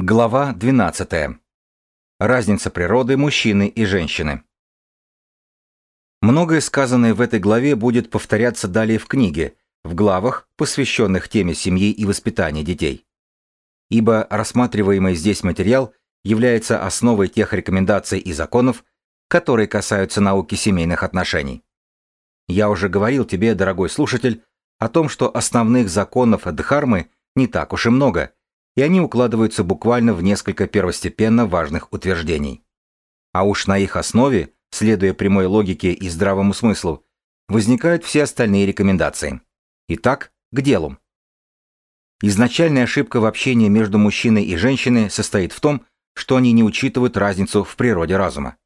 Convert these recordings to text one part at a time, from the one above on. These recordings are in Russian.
Глава 12. Разница природы мужчины и женщины. Многое сказанное в этой главе будет повторяться далее в книге, в главах, посвященных теме семьи и воспитания детей. Ибо рассматриваемый здесь материал является основой тех рекомендаций и законов, которые касаются науки семейных отношений. Я уже говорил тебе, дорогой слушатель, о том, что основных законов Дхармы не так уж и много – и они укладываются буквально в несколько первостепенно важных утверждений. А уж на их основе, следуя прямой логике и здравому смыслу, возникают все остальные рекомендации. Итак, к делу. Изначальная ошибка в общении между мужчиной и женщиной состоит в том, что они не учитывают разницу в природе разума.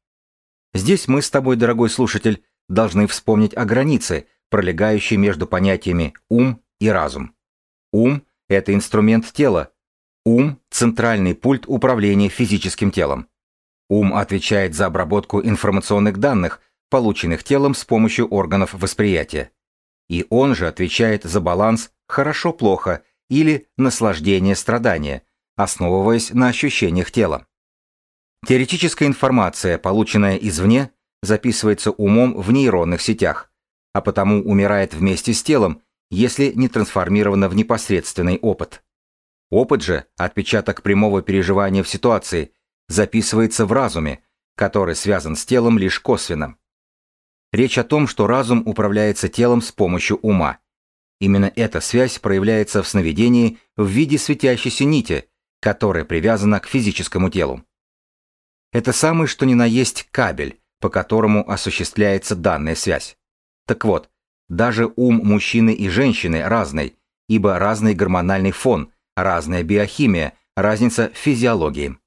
Здесь мы с тобой, дорогой слушатель, должны вспомнить о границе, пролегающей между понятиями ум и разум. Ум – это инструмент тела, Ум – центральный пульт управления физическим телом. Ум отвечает за обработку информационных данных, полученных телом с помощью органов восприятия. И он же отвечает за баланс «хорошо-плохо» или «наслаждение-страдание», основываясь на ощущениях тела. Теоретическая информация, полученная извне, записывается умом в нейронных сетях, а потому умирает вместе с телом, если не трансформирована в непосредственный опыт. Опыт же, отпечаток прямого переживания в ситуации, записывается в разуме, который связан с телом лишь косвенно. Речь о том, что разум управляется телом с помощью ума. Именно эта связь проявляется в сновидении в виде светящейся нити, которая привязана к физическому телу. Это самый что ни на есть кабель, по которому осуществляется данная связь. Так вот, даже ум мужчины и женщины разный, ибо разный гормональный фон, разная биохимия, разница в физиологии.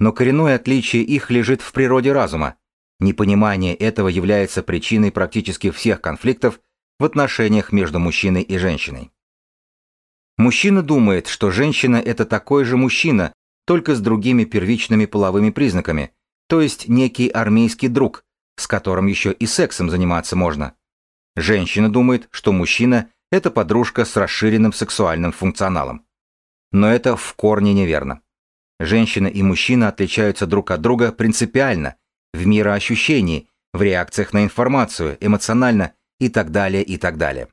Но коренное отличие их лежит в природе разума. Непонимание этого является причиной практически всех конфликтов в отношениях между мужчиной и женщиной. Мужчина думает, что женщина – это такой же мужчина, только с другими первичными половыми признаками, то есть некий армейский друг, с которым еще и сексом заниматься можно. Женщина думает, что мужчина – это подружка с расширенным сексуальным функционалом. Но это в корне неверно. Женщина и мужчина отличаются друг от друга принципиально, в мироощущении, в реакциях на информацию, эмоционально и так далее, и так далее.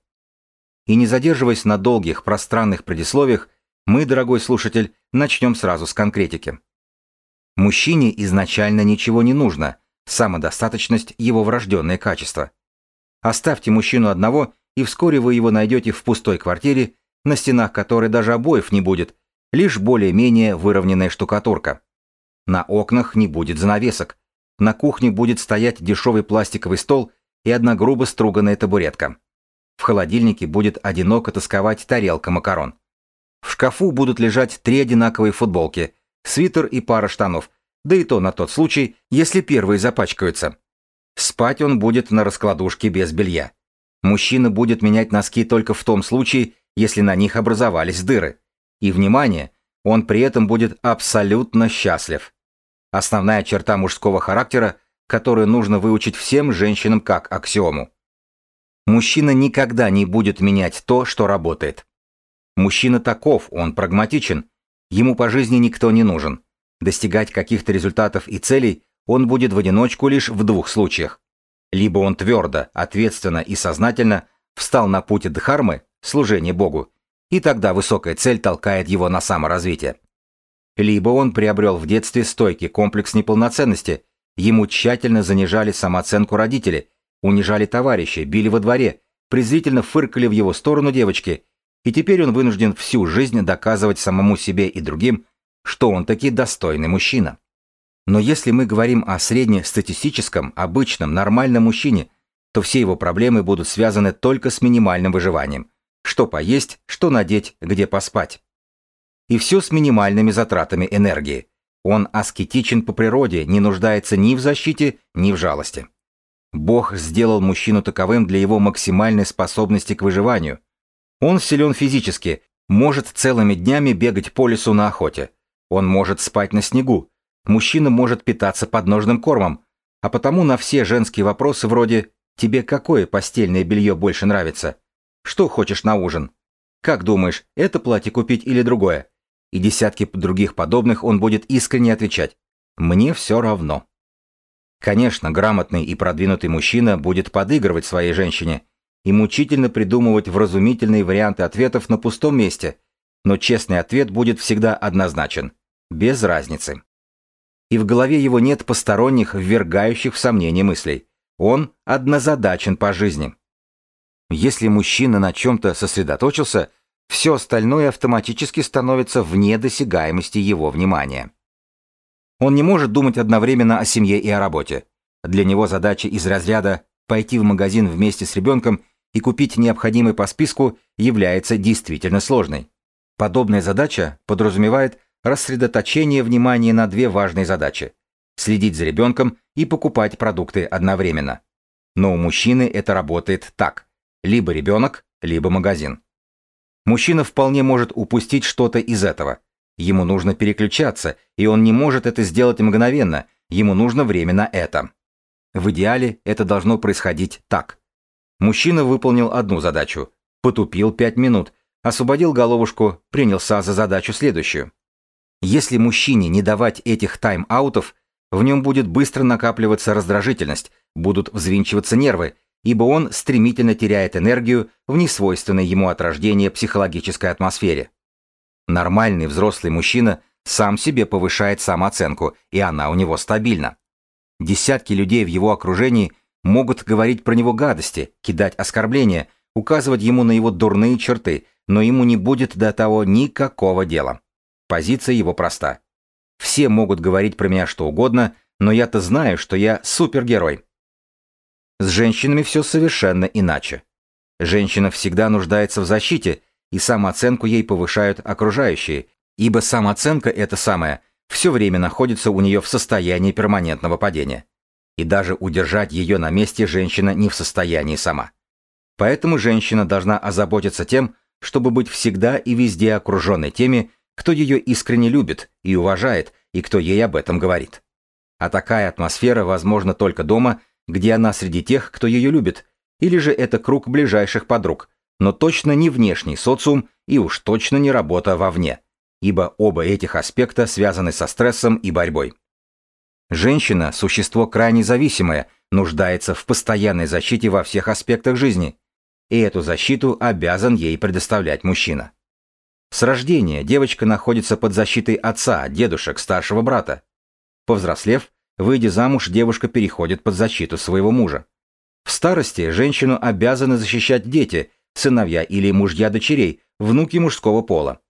И не задерживаясь на долгих, пространных предисловиях, мы, дорогой слушатель, начнем сразу с конкретики. Мужчине изначально ничего не нужно, самодостаточность – его врожденное качество. Оставьте мужчину одного, и вскоре вы его найдете в пустой квартире на стенах которой даже обоев не будет, лишь более-менее выровненная штукатурка. На окнах не будет занавесок. На кухне будет стоять дешевый пластиковый стол и одна грубо струганная табуретка. В холодильнике будет одиноко тосковать тарелка макарон. В шкафу будут лежать три одинаковые футболки, свитер и пара штанов, да и то на тот случай, если первые запачкаются. Спать он будет на раскладушке без белья. Мужчина будет менять носки только в том случае, если на них образовались дыры. И, внимание, он при этом будет абсолютно счастлив. Основная черта мужского характера, которую нужно выучить всем женщинам как аксиому. Мужчина никогда не будет менять то, что работает. Мужчина таков, он прагматичен. Ему по жизни никто не нужен. Достигать каких-то результатов и целей он будет в одиночку лишь в двух случаях. Либо он твердо, ответственно и сознательно встал на путь Дхармы, служение Богу, и тогда высокая цель толкает его на саморазвитие. Либо он приобрел в детстве стойкий комплекс неполноценности, ему тщательно занижали самооценку родители, унижали товарищи, били во дворе, презрительно фыркали в его сторону девочки, и теперь он вынужден всю жизнь доказывать самому себе и другим, что он таки достойный мужчина. Но если мы говорим о среднестатистическом, обычном, нормальном мужчине, то все его проблемы будут связаны только с минимальным выживанием – что поесть, что надеть, где поспать. И все с минимальными затратами энергии. Он аскетичен по природе, не нуждается ни в защите, ни в жалости. Бог сделал мужчину таковым для его максимальной способности к выживанию. Он силен физически, может целыми днями бегать по лесу на охоте. Он может спать на снегу. Мужчина может питаться подножным кормом. А потому на все женские вопросы вроде «Тебе какое постельное белье больше нравится?» Что хочешь на ужин? Как думаешь, это платье купить или другое? и десятки других подобных он будет искренне отвечать «мне все равно». Конечно, грамотный и продвинутый мужчина будет подыгрывать своей женщине и мучительно придумывать вразумительные варианты ответов на пустом месте, но честный ответ будет всегда однозначен, без разницы. И в голове его нет посторонних, ввергающих в сомнение мыслей. Он однозадачен по жизни. Если мужчина на чем-то сосредоточился, все остальное автоматически становится вне досягаемости его внимания. Он не может думать одновременно о семье и о работе. Для него задача из разряда пойти в магазин вместе с ребенком и купить необходимый по списку является действительно сложной. Подобная задача подразумевает рассредоточение внимания на две важные задачи – следить за ребенком и покупать продукты одновременно. Но у мужчины это работает так – либо ребенок, либо магазин. Мужчина вполне может упустить что-то из этого. Ему нужно переключаться, и он не может это сделать мгновенно, ему нужно время на это. В идеале это должно происходить так. Мужчина выполнил одну задачу, потупил 5 минут, освободил головушку, принялся за задачу следующую. Если мужчине не давать этих тайм-аутов, в нем будет быстро накапливаться раздражительность, будут взвинчиваться нервы, ибо он стремительно теряет энергию в несвойственной ему от рождения психологической атмосфере. Нормальный взрослый мужчина сам себе повышает самооценку, и она у него стабильна. Десятки людей в его окружении могут говорить про него гадости, кидать оскорбления, указывать ему на его дурные черты, но ему не будет до того никакого дела. Позиция его проста. Все могут говорить про меня что угодно, но я-то знаю, что я супергерой. С женщинами все совершенно иначе. Женщина всегда нуждается в защите, и самооценку ей повышают окружающие, ибо самооценка эта самая все время находится у нее в состоянии перманентного падения. И даже удержать ее на месте женщина не в состоянии сама. Поэтому женщина должна озаботиться тем, чтобы быть всегда и везде окруженной теми, кто ее искренне любит и уважает, и кто ей об этом говорит. А такая атмосфера возможна только дома где она среди тех, кто ее любит, или же это круг ближайших подруг, но точно не внешний социум и уж точно не работа вовне, ибо оба этих аспекта связаны со стрессом и борьбой. Женщина – существо крайне зависимое, нуждается в постоянной защите во всех аспектах жизни, и эту защиту обязан ей предоставлять мужчина. С рождения девочка находится под защитой отца, дедушек, старшего брата. Повзрослев, Выйдя замуж, девушка переходит под защиту своего мужа. В старости женщину обязаны защищать дети, сыновья или мужья дочерей, внуки мужского пола.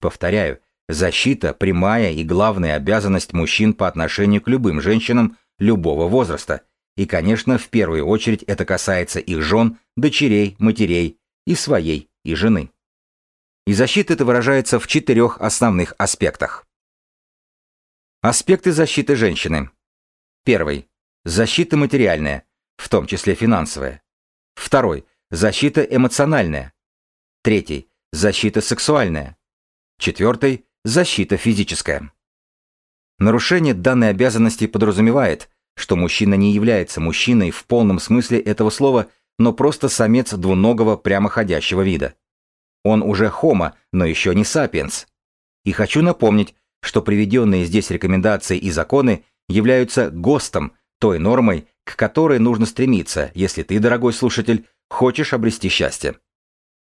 Повторяю, защита – прямая и главная обязанность мужчин по отношению к любым женщинам любого возраста. И, конечно, в первую очередь это касается их жен, дочерей, матерей, и своей, и жены. И защита это выражается в четырех основных аспектах. Аспекты защиты женщины. Первый. Защита материальная, в том числе финансовая. Второй. Защита эмоциональная. Третий. Защита сексуальная. Четвертый. Защита физическая. Нарушение данной обязанности подразумевает, что мужчина не является мужчиной в полном смысле этого слова, но просто самец двуногого прямоходящего вида. Он уже хомо, но еще не сапиенс. И хочу напомнить, что приведенные здесь рекомендации и законы являются ГОСТом, той нормой, к которой нужно стремиться, если ты, дорогой слушатель, хочешь обрести счастье.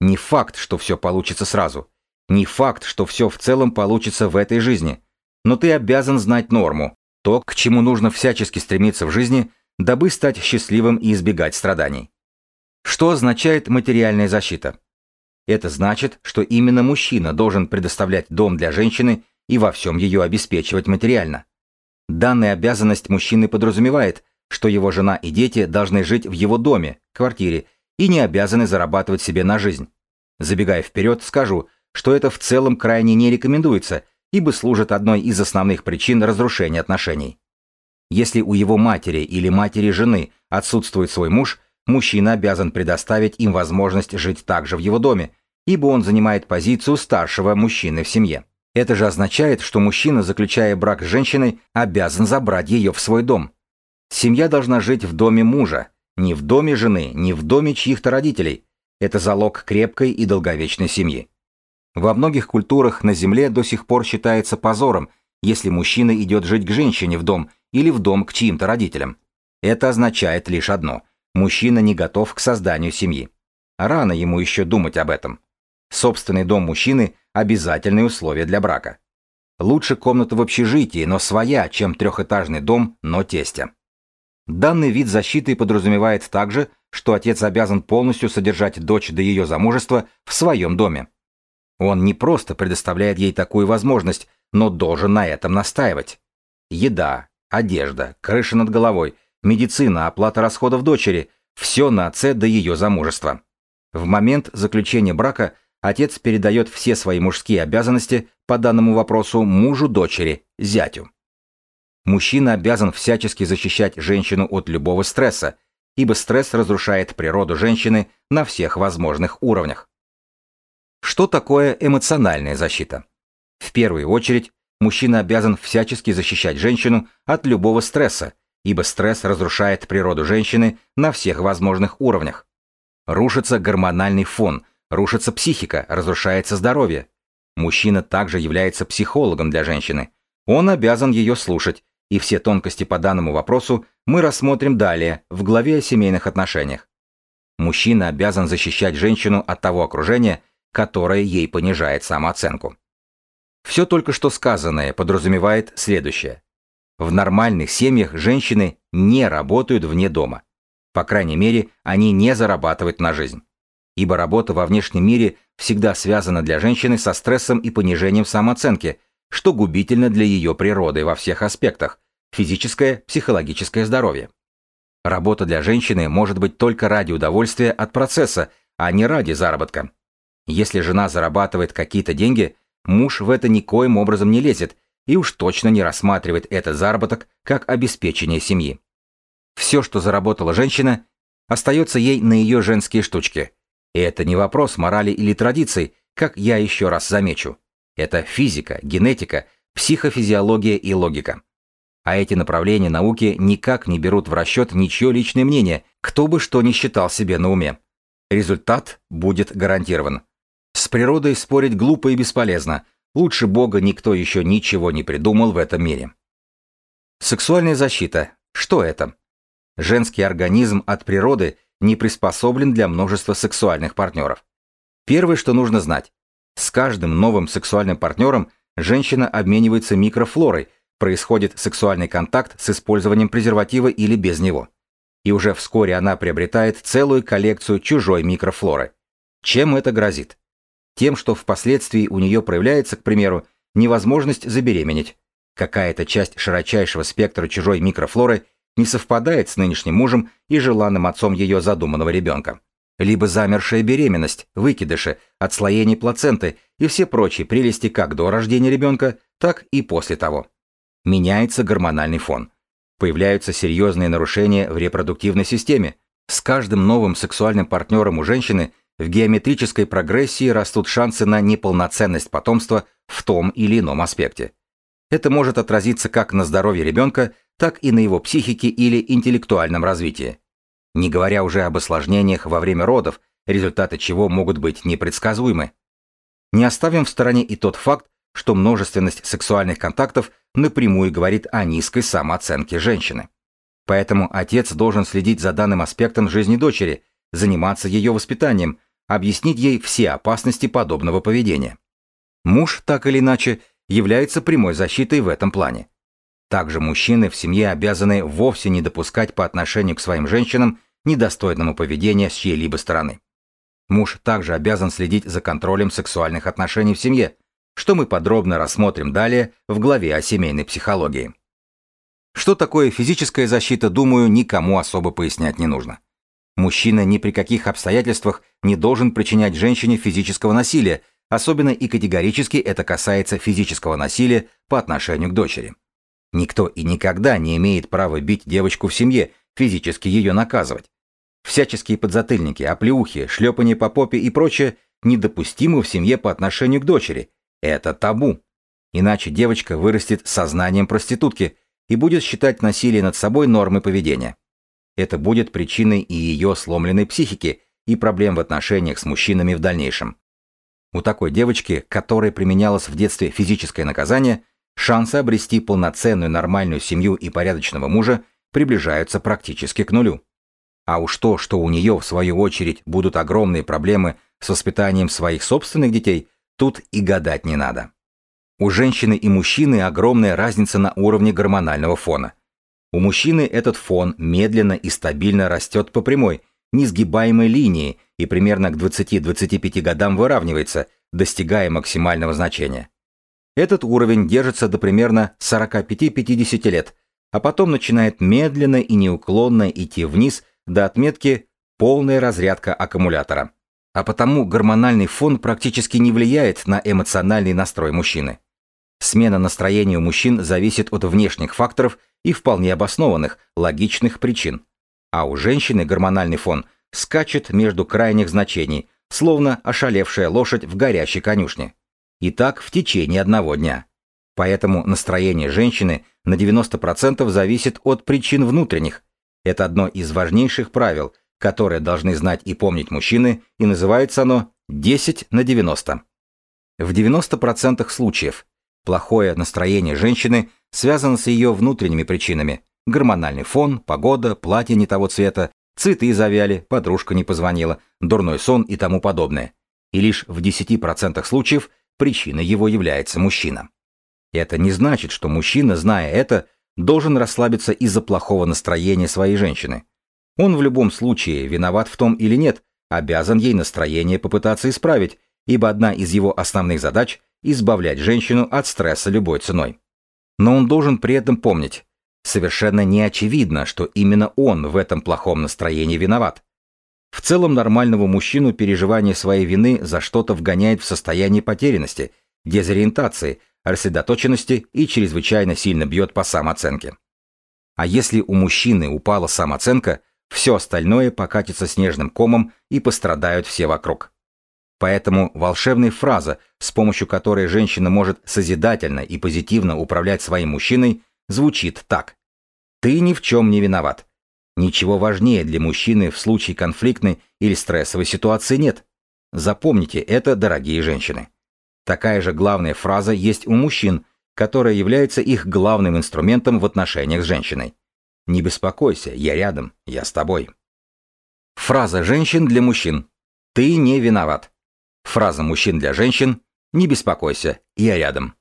Не факт, что все получится сразу. Не факт, что все в целом получится в этой жизни. Но ты обязан знать норму, то, к чему нужно всячески стремиться в жизни, дабы стать счастливым и избегать страданий. Что означает материальная защита? Это значит, что именно мужчина должен предоставлять дом для женщины и во всем ее обеспечивать материально. Данная обязанность мужчины подразумевает, что его жена и дети должны жить в его доме, квартире, и не обязаны зарабатывать себе на жизнь. Забегая вперед, скажу, что это в целом крайне не рекомендуется, ибо служит одной из основных причин разрушения отношений. Если у его матери или матери жены отсутствует свой муж, мужчина обязан предоставить им возможность жить также в его доме, ибо он занимает позицию старшего мужчины в семье. Это же означает, что мужчина, заключая брак с женщиной, обязан забрать ее в свой дом. Семья должна жить в доме мужа, не в доме жены, не в доме чьих-то родителей. Это залог крепкой и долговечной семьи. Во многих культурах на Земле до сих пор считается позором, если мужчина идет жить к женщине в дом или в дом к чьим-то родителям. Это означает лишь одно – мужчина не готов к созданию семьи. Рано ему еще думать об этом. Собственный дом мужчины – обязательное условие для брака. Лучше комната в общежитии, но своя, чем трехэтажный дом, но тестя. Данный вид защиты подразумевает также, что отец обязан полностью содержать дочь до ее замужества в своем доме. Он не просто предоставляет ей такую возможность, но должен на этом настаивать. Еда, одежда, крыша над головой, медицина, оплата расходов дочери – все на отце до ее замужества. В момент заключения брака отец передает все свои мужские обязанности по данному вопросу мужу дочери, зятю. Мужчина обязан всячески защищать женщину от любого стресса, ибо стресс разрушает природу женщины на всех возможных уровнях. Что такое эмоциональная защита? В первую очередь, мужчина обязан всячески защищать женщину от любого стресса, ибо стресс разрушает природу женщины на всех возможных уровнях. Рушится гормональный фон, рушится психика, разрушается здоровье. Мужчина также является психологом для женщины. Он обязан ее слушать, и все тонкости по данному вопросу мы рассмотрим далее в главе о семейных отношениях. Мужчина обязан защищать женщину от того окружения, которое ей понижает самооценку. Все только что сказанное подразумевает следующее. В нормальных семьях женщины не работают вне дома. По крайней мере, они не зарабатывают на жизнь. Ибо работа во внешнем мире всегда связана для женщины со стрессом и понижением самооценки, что губительно для ее природы во всех аспектах – физическое, психологическое здоровье. Работа для женщины может быть только ради удовольствия от процесса, а не ради заработка. Если жена зарабатывает какие-то деньги, муж в это никоим образом не лезет и уж точно не рассматривает этот заработок как обеспечение семьи. Все, что заработала женщина, остается ей на ее женские штучки. И это не вопрос морали или традиций, как я еще раз замечу. Это физика, генетика, психофизиология и логика. А эти направления науки никак не берут в расчет ничье личное мнение, кто бы что ни считал себе на уме. Результат будет гарантирован. С природой спорить глупо и бесполезно. Лучше Бога никто еще ничего не придумал в этом мире. Сексуальная защита. Что это? Женский организм от природы не приспособлен для множества сексуальных партнеров. Первое, что нужно знать. С каждым новым сексуальным партнером женщина обменивается микрофлорой, происходит сексуальный контакт с использованием презерватива или без него. И уже вскоре она приобретает целую коллекцию чужой микрофлоры. Чем это грозит? Тем, что впоследствии у нее проявляется, к примеру, невозможность забеременеть. Какая-то часть широчайшего спектра чужой микрофлоры не совпадает с нынешним мужем и желанным отцом ее задуманного ребенка. Либо замершая беременность, выкидыши, отслоение плаценты и все прочие прелести как до рождения ребенка, так и после того. Меняется гормональный фон. Появляются серьезные нарушения в репродуктивной системе. С каждым новым сексуальным партнером у женщины – в геометрической прогрессии растут шансы на неполноценность потомства в том или ином аспекте. Это может отразиться как на здоровье ребенка, так и на его психике или интеллектуальном развитии. Не говоря уже об осложнениях во время родов, результаты чего могут быть непредсказуемы. Не оставим в стороне и тот факт, что множественность сексуальных контактов напрямую говорит о низкой самооценке женщины. Поэтому отец должен следить за данным аспектом жизни дочери, заниматься ее воспитанием, объяснить ей все опасности подобного поведения. Муж, так или иначе, является прямой защитой в этом плане. Также мужчины в семье обязаны вовсе не допускать по отношению к своим женщинам недостойному поведения с чьей-либо стороны. Муж также обязан следить за контролем сексуальных отношений в семье, что мы подробно рассмотрим далее в главе о семейной психологии. Что такое физическая защита, думаю, никому особо пояснять не нужно. Мужчина ни при каких обстоятельствах не должен причинять женщине физического насилия, особенно и категорически это касается физического насилия по отношению к дочери. Никто и никогда не имеет права бить девочку в семье, физически ее наказывать. Всяческие подзатыльники, оплеухи, шлепание по попе и прочее недопустимы в семье по отношению к дочери. Это табу. Иначе девочка вырастет сознанием проститутки и будет считать насилие над собой нормой поведения. Это будет причиной и ее сломленной психики, и проблем в отношениях с мужчинами в дальнейшем. У такой девочки, которой применялось в детстве физическое наказание, шансы обрести полноценную нормальную семью и порядочного мужа приближаются практически к нулю. А уж то, что у нее, в свою очередь, будут огромные проблемы с воспитанием своих собственных детей, тут и гадать не надо. У женщины и мужчины огромная разница на уровне гормонального фона. У мужчины этот фон медленно и стабильно растет по прямой, несгибаемой линии и примерно к 20-25 годам выравнивается, достигая максимального значения. Этот уровень держится до примерно 45-50 лет, а потом начинает медленно и неуклонно идти вниз до отметки «полная разрядка аккумулятора». А потому гормональный фон практически не влияет на эмоциональный настрой мужчины. Смена настроения у мужчин зависит от внешних факторов и вполне обоснованных, логичных причин. А у женщины гормональный фон скачет между крайних значений, словно ошалевшая лошадь в горящей конюшне. И так в течение одного дня. Поэтому настроение женщины на 90% зависит от причин внутренних. Это одно из важнейших правил, которое должны знать и помнить мужчины, и называется оно 10 на 90. В 90% случаев плохое настроение женщины связано с ее внутренними причинами. Гормональный фон, погода, платье не того цвета, цветы завяли, подружка не позвонила, дурной сон и тому подобное. И лишь в 10% случаев причиной его является мужчина. Это не значит, что мужчина, зная это, должен расслабиться из-за плохого настроения своей женщины. Он в любом случае, виноват в том или нет, обязан ей настроение попытаться исправить, ибо одна из его основных задач – избавлять женщину от стресса любой ценой. Но он должен при этом помнить, совершенно не очевидно, что именно он в этом плохом настроении виноват. В целом нормального мужчину переживание своей вины за что-то вгоняет в состояние потерянности, дезориентации, рассредоточенности и чрезвычайно сильно бьет по самооценке. А если у мужчины упала самооценка, все остальное покатится снежным комом и пострадают все вокруг. Поэтому волшебная фраза, с помощью которой женщина может созидательно и позитивно управлять своим мужчиной, звучит так. «Ты ни в чем не виноват. Ничего важнее для мужчины в случае конфликтной или стрессовой ситуации нет. Запомните это, дорогие женщины. Такая же главная фраза есть у мужчин, которая является их главным инструментом в отношениях с женщиной. «Не беспокойся, я рядом, я с тобой». Фраза женщин для мужчин. «Ты не виноват». Фраза мужчин для женщин «Не беспокойся, я рядом».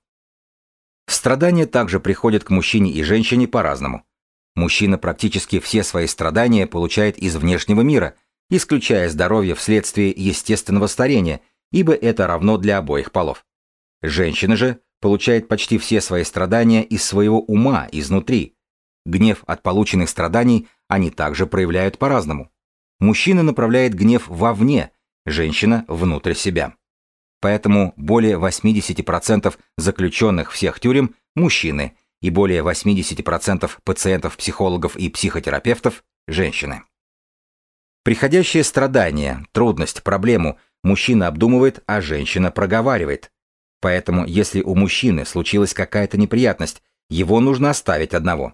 Страдания также приходят к мужчине и женщине по-разному. Мужчина практически все свои страдания получает из внешнего мира, исключая здоровье вследствие естественного старения, ибо это равно для обоих полов. Женщина же получает почти все свои страдания из своего ума, изнутри. Гнев от полученных страданий они также проявляют по-разному. Мужчина направляет гнев вовне, женщина – внутрь себя. Поэтому более 80% заключенных всех тюрем – мужчины, и более 80% пациентов, психологов и психотерапевтов – женщины. Приходящее страдание, трудность, проблему мужчина обдумывает, а женщина проговаривает. Поэтому, если у мужчины случилась какая-то неприятность, его нужно оставить одного.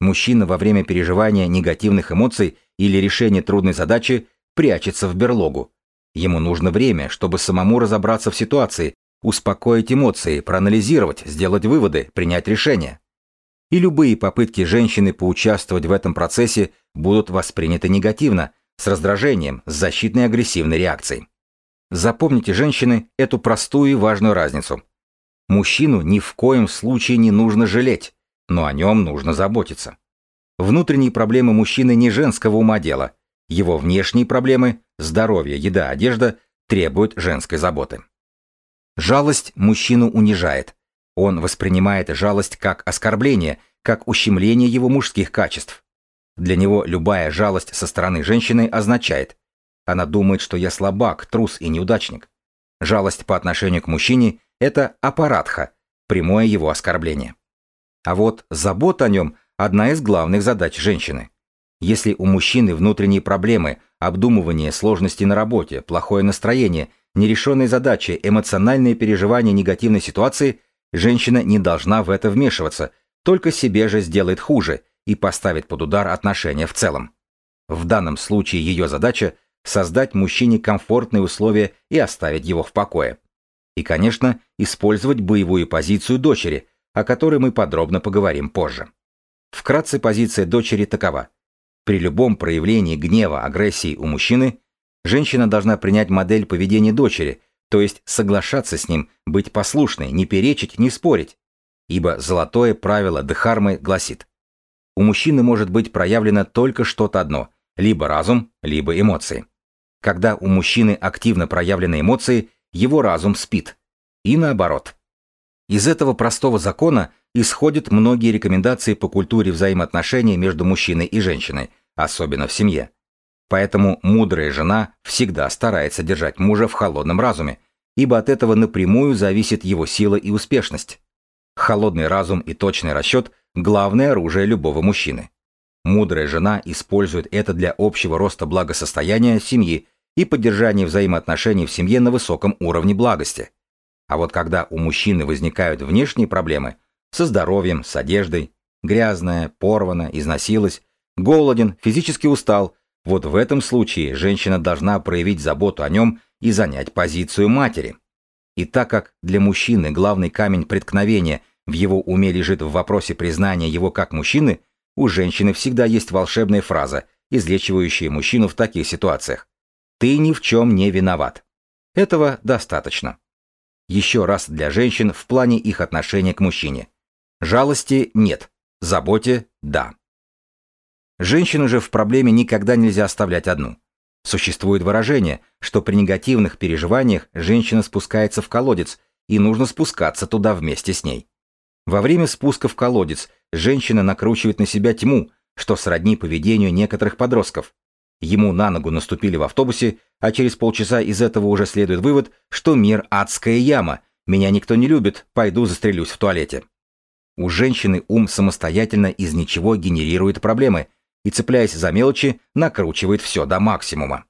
Мужчина во время переживания негативных эмоций или решения трудной задачи прячется в берлогу, Ему нужно время, чтобы самому разобраться в ситуации, успокоить эмоции, проанализировать, сделать выводы, принять решение. И любые попытки женщины поучаствовать в этом процессе будут восприняты негативно, с раздражением, с защитной агрессивной реакцией. Запомните, женщины, эту простую и важную разницу. Мужчину ни в коем случае не нужно жалеть, но о нем нужно заботиться. Внутренние проблемы мужчины не женского ума дело – его внешние проблемы – здоровье, еда, одежда – требуют женской заботы. Жалость мужчину унижает. Он воспринимает жалость как оскорбление, как ущемление его мужских качеств. Для него любая жалость со стороны женщины означает она думает, что я слабак, трус и неудачник. Жалость по отношению к мужчине – это аппаратха, прямое его оскорбление. А вот забота о нем – одна из главных задач женщины. Если у мужчины внутренние проблемы, обдумывание сложностей на работе, плохое настроение, нерешенные задачи, эмоциональные переживания негативной ситуации, женщина не должна в это вмешиваться, только себе же сделает хуже и поставит под удар отношения в целом. В данном случае ее задача – создать мужчине комфортные условия и оставить его в покое. И, конечно, использовать боевую позицию дочери, о которой мы подробно поговорим позже. Вкратце позиция дочери такова. При любом проявлении гнева, агрессии у мужчины, женщина должна принять модель поведения дочери, то есть соглашаться с ним, быть послушной, не перечить, не спорить. Ибо золотое правило Дхармы гласит, у мужчины может быть проявлено только что-то одно, либо разум, либо эмоции. Когда у мужчины активно проявлены эмоции, его разум спит. И наоборот. Из этого простого закона исходят многие рекомендации по культуре взаимоотношений между мужчиной и женщиной, особенно в семье. Поэтому мудрая жена всегда старается держать мужа в холодном разуме, ибо от этого напрямую зависит его сила и успешность. Холодный разум и точный расчет – главное оружие любого мужчины. Мудрая жена использует это для общего роста благосостояния семьи и поддержания взаимоотношений в семье на высоком уровне благости. А вот когда у мужчины возникают внешние проблемы со здоровьем, с одеждой, грязная, порвана, износилась, голоден, физически устал, вот в этом случае женщина должна проявить заботу о нем и занять позицию матери. И так как для мужчины главный камень преткновения в его уме лежит в вопросе признания его как мужчины, у женщины всегда есть волшебная фраза, излечивающая мужчину в таких ситуациях. «Ты ни в чем не виноват». Этого достаточно. Еще раз для женщин в плане их отношения к мужчине. Жалости нет, заботе – да. Женщину же в проблеме никогда нельзя оставлять одну. Существует выражение, что при негативных переживаниях женщина спускается в колодец, и нужно спускаться туда вместе с ней. Во время спуска в колодец женщина накручивает на себя тьму, что сродни поведению некоторых подростков. Ему на ногу наступили в автобусе, а через полчаса из этого уже следует вывод, что мир – адская яма, меня никто не любит, пойду застрелюсь в туалете. У женщины ум самостоятельно из ничего генерирует проблемы и, цепляясь за мелочи, накручивает все до максимума.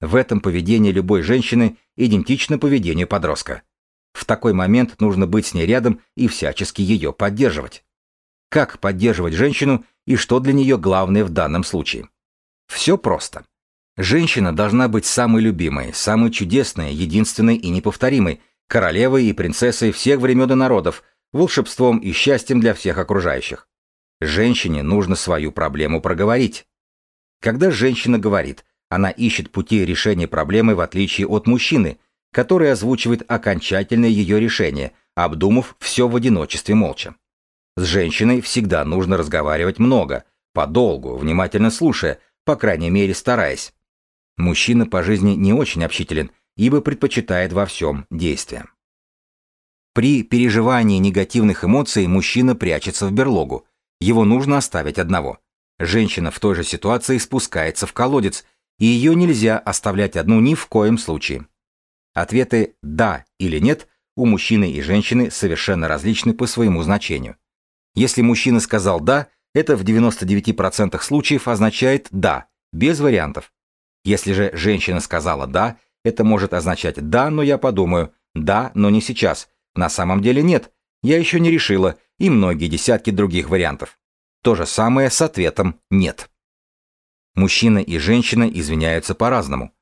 В этом поведение любой женщины идентично поведению подростка. В такой момент нужно быть с ней рядом и всячески ее поддерживать. Как поддерживать женщину и что для нее главное в данном случае? Все просто. Женщина должна быть самой любимой, самой чудесной, единственной и неповторимой, королевой и принцессой всех времен и народов, волшебством и счастьем для всех окружающих. Женщине нужно свою проблему проговорить. Когда женщина говорит, она ищет пути решения проблемы в отличие от мужчины, который озвучивает окончательное ее решение, обдумав все в одиночестве молча. С женщиной всегда нужно разговаривать много, подолгу, внимательно слушая, по крайней мере стараясь. Мужчина по жизни не очень общителен, ибо предпочитает во всем действия. При переживании негативных эмоций мужчина прячется в берлогу. Его нужно оставить одного. Женщина в той же ситуации спускается в колодец, и ее нельзя оставлять одну ни в коем случае. Ответы «да» или «нет» у мужчины и женщины совершенно различны по своему значению. Если мужчина сказал «да», это в 99% случаев означает «да», без вариантов. Если же женщина сказала «да», это может означать «да, но я подумаю», «да, но не сейчас», «на самом деле нет», «я еще не решила» и многие десятки других вариантов. То же самое с ответом «нет». Мужчина и женщина извиняются по-разному.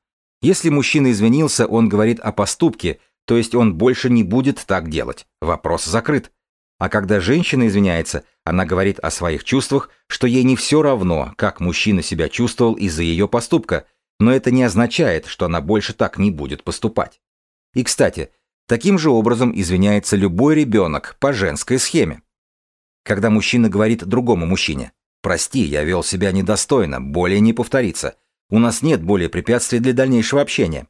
Если мужчина извинился, он говорит о поступке, то есть он больше не будет так делать. Вопрос закрыт. А когда женщина извиняется, она говорит о своих чувствах, что ей не все равно, как мужчина себя чувствовал из-за ее поступка, но это не означает, что она больше так не будет поступать. И, кстати, таким же образом извиняется любой ребенок по женской схеме. Когда мужчина говорит другому мужчине «Прости, я вел себя недостойно, более не повторится», у нас нет более препятствий для дальнейшего общения.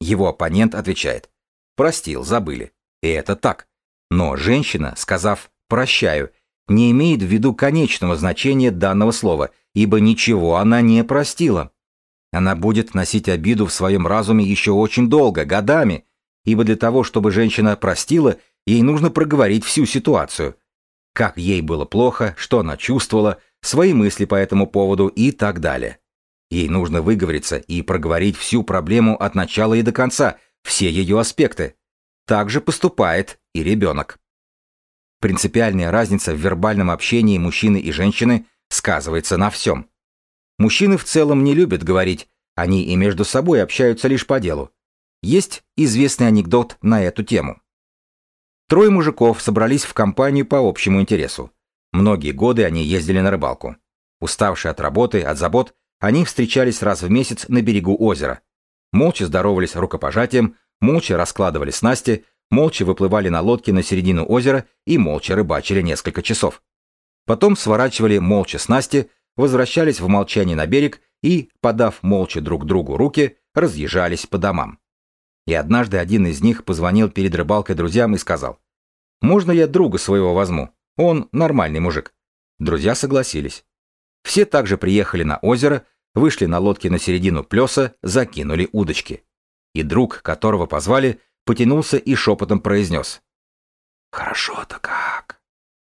Его оппонент отвечает «Простил, забыли». И это так. Но женщина, сказав «прощаю», не имеет в виду конечного значения данного слова, ибо ничего она не простила. Она будет носить обиду в своем разуме еще очень долго, годами, ибо для того, чтобы женщина простила, ей нужно проговорить всю ситуацию. Как ей было плохо, что она чувствовала, свои мысли по этому поводу и так далее. Ей нужно выговориться и проговорить всю проблему от начала и до конца, все ее аспекты. Так же поступает и ребенок. Принципиальная разница в вербальном общении мужчины и женщины сказывается на всем. Мужчины в целом не любят говорить, они и между собой общаются лишь по делу. Есть известный анекдот на эту тему. Трое мужиков собрались в компанию по общему интересу. Многие годы они ездили на рыбалку. Уставшие от работы, от забот, они встречались раз в месяц на берегу озера. Молча здоровались рукопожатием, молча раскладывали снасти, молча выплывали на лодке на середину озера и молча рыбачили несколько часов. Потом сворачивали молча снасти, возвращались в молчании на берег и, подав молча друг другу руки, разъезжались по домам. И однажды один из них позвонил перед рыбалкой друзьям и сказал, «Можно я друга своего возьму? Он нормальный мужик». Друзья согласились. Все также приехали на озеро, вышли на лодке на середину плеса, закинули удочки. И друг, которого позвали, потянулся и шепотом произнес. «Хорошо-то как!»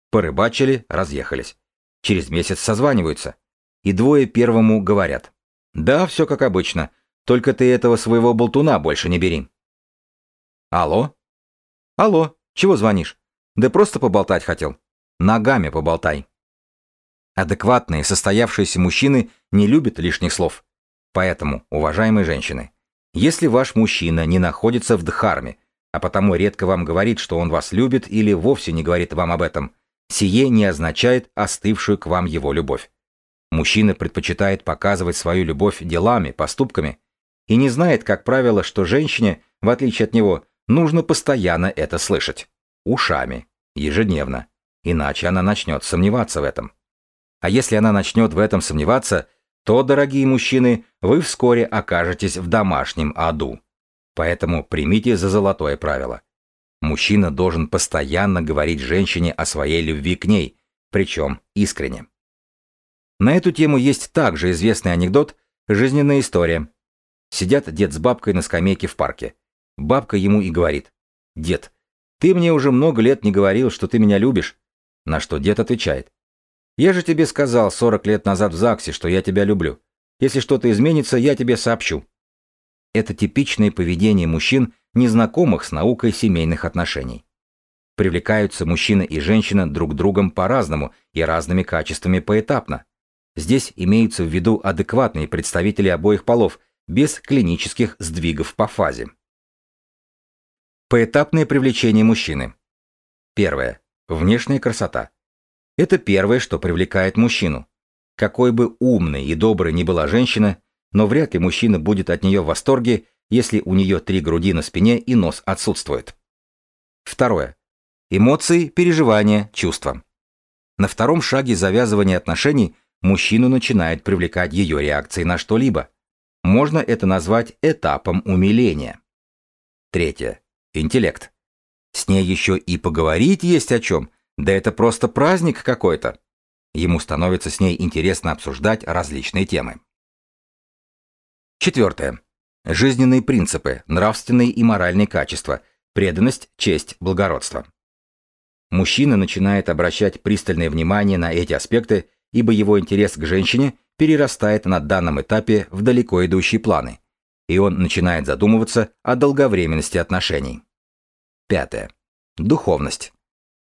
Порыбачили, разъехались. Через месяц созваниваются. И двое первому говорят. «Да, все как обычно, только ты этого своего болтуна больше не бери». «Алло?» «Алло, чего звонишь?» «Да просто поболтать хотел». «Ногами поболтай». Адекватные, состоявшиеся мужчины не любят лишних слов. Поэтому, уважаемые женщины, если ваш мужчина не находится в дхарме, а потому редко вам говорит, что он вас любит или вовсе не говорит вам об этом, сие не означает остывшую к вам его любовь. Мужчина предпочитает показывать свою любовь делами, поступками, и не знает, как правило, что женщине, в отличие от него, нужно постоянно это слышать. Ушами. Ежедневно. Иначе она начнет сомневаться в этом. А если она начнет в этом сомневаться, то, дорогие мужчины, вы вскоре окажетесь в домашнем аду. Поэтому примите за золотое правило. Мужчина должен постоянно говорить женщине о своей любви к ней, причем искренне. На эту тему есть также известный анекдот «Жизненная история». Сидят дед с бабкой на скамейке в парке. Бабка ему и говорит. «Дед, ты мне уже много лет не говорил, что ты меня любишь». На что дед отвечает. Я же тебе сказал 40 лет назад в ЗАГСе, что я тебя люблю. Если что-то изменится, я тебе сообщу. Это типичное поведение мужчин, незнакомых с наукой семейных отношений. Привлекаются мужчина и женщина друг другом по-разному и разными качествами поэтапно. Здесь имеются в виду адекватные представители обоих полов, без клинических сдвигов по фазе. Поэтапное привлечение мужчины. Первое. Внешняя красота. Это первое, что привлекает мужчину. Какой бы умной и доброй ни была женщина, но вряд ли мужчина будет от нее в восторге, если у нее три груди на спине и нос отсутствует. Второе. Эмоции, переживания, чувства. На втором шаге завязывания отношений мужчину начинает привлекать ее реакции на что-либо. Можно это назвать этапом умиления. Третье. Интеллект. С ней еще и поговорить есть о чем – да это просто праздник какой-то. Ему становится с ней интересно обсуждать различные темы. Четвертое. Жизненные принципы, нравственные и моральные качества, преданность, честь, благородство. Мужчина начинает обращать пристальное внимание на эти аспекты, ибо его интерес к женщине перерастает на данном этапе в далеко идущие планы, и он начинает задумываться о долговременности отношений. Пятое. Духовность.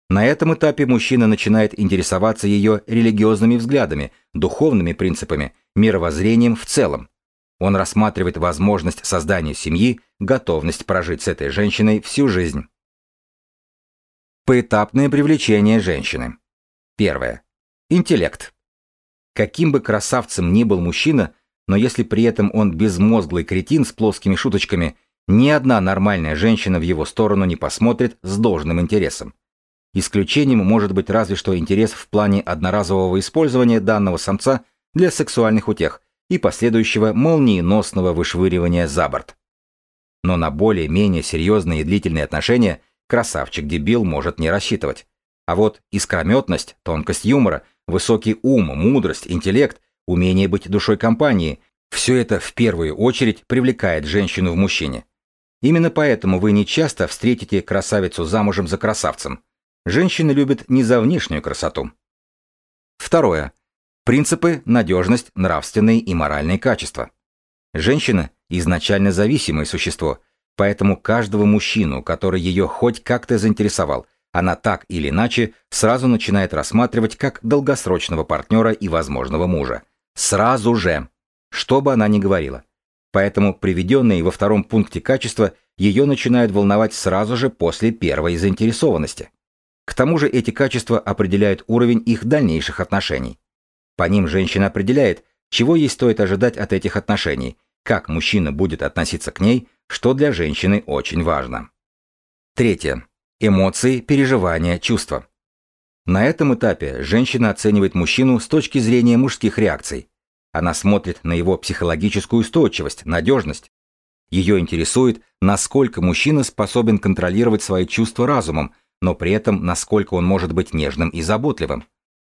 На этом этапе мужчина начинает интересоваться ее религиозными взглядами, духовными принципами, мировоззрением в целом. Он рассматривает возможность создания семьи, готовность прожить с этой женщиной всю жизнь. Поэтапное привлечение женщины. Первое. Интеллект. Каким бы красавцем ни был мужчина, но если при этом он безмозглый кретин с плоскими шуточками, ни одна нормальная женщина в его сторону не посмотрит с должным интересом. Исключением может быть разве что интерес в плане одноразового использования данного самца для сексуальных утех и последующего молниеносного вышвыривания за борт. Но на более-менее серьезные и длительные отношения красавчик-дебил может не рассчитывать. А вот искрометность, тонкость юмора, высокий ум, мудрость, интеллект, умение быть душой компании – все это в первую очередь привлекает женщину в мужчине. Именно поэтому вы не часто встретите красавицу замужем за красавцем. Женщины любят не за внешнюю красоту. Второе. Принципы, надежность, нравственные и моральные качества. Женщина – изначально зависимое существо, поэтому каждого мужчину, который ее хоть как-то заинтересовал, она так или иначе сразу начинает рассматривать как долгосрочного партнера и возможного мужа. Сразу же. Что бы она ни говорила. Поэтому приведенные во втором пункте качества ее начинают волновать сразу же после первой заинтересованности. К тому же эти качества определяют уровень их дальнейших отношений. По ним женщина определяет, чего ей стоит ожидать от этих отношений, как мужчина будет относиться к ней, что для женщины очень важно. Третье. Эмоции, переживания, чувства. На этом этапе женщина оценивает мужчину с точки зрения мужских реакций. Она смотрит на его психологическую устойчивость, надежность. Ее интересует, насколько мужчина способен контролировать свои чувства разумом, но при этом насколько он может быть нежным и заботливым.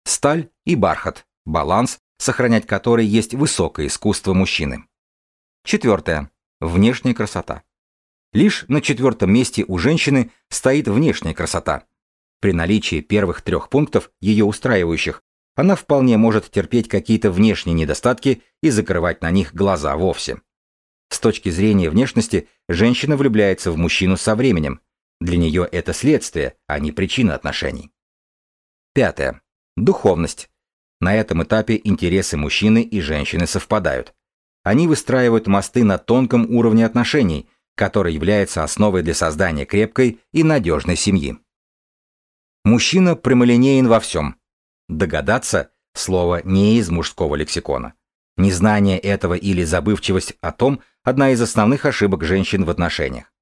Сталь и бархат – баланс, сохранять который есть высокое искусство мужчины. Четвертое. Внешняя красота. Лишь на четвертом месте у женщины стоит внешняя красота. При наличии первых трех пунктов, ее устраивающих, она вполне может терпеть какие-то внешние недостатки и закрывать на них глаза вовсе. С точки зрения внешности, женщина влюбляется в мужчину со временем. Для нее это следствие, а не причина отношений. Пятое. Духовность. На этом этапе интересы мужчины и женщины совпадают. Они выстраивают мосты на тонком уровне отношений, который является основой для создания крепкой и надежной семьи. Мужчина прямолинеен во всем. Догадаться – слово не из мужского лексикона. Незнание этого или забывчивость о том – одна из основных ошибок женщин в отношениях.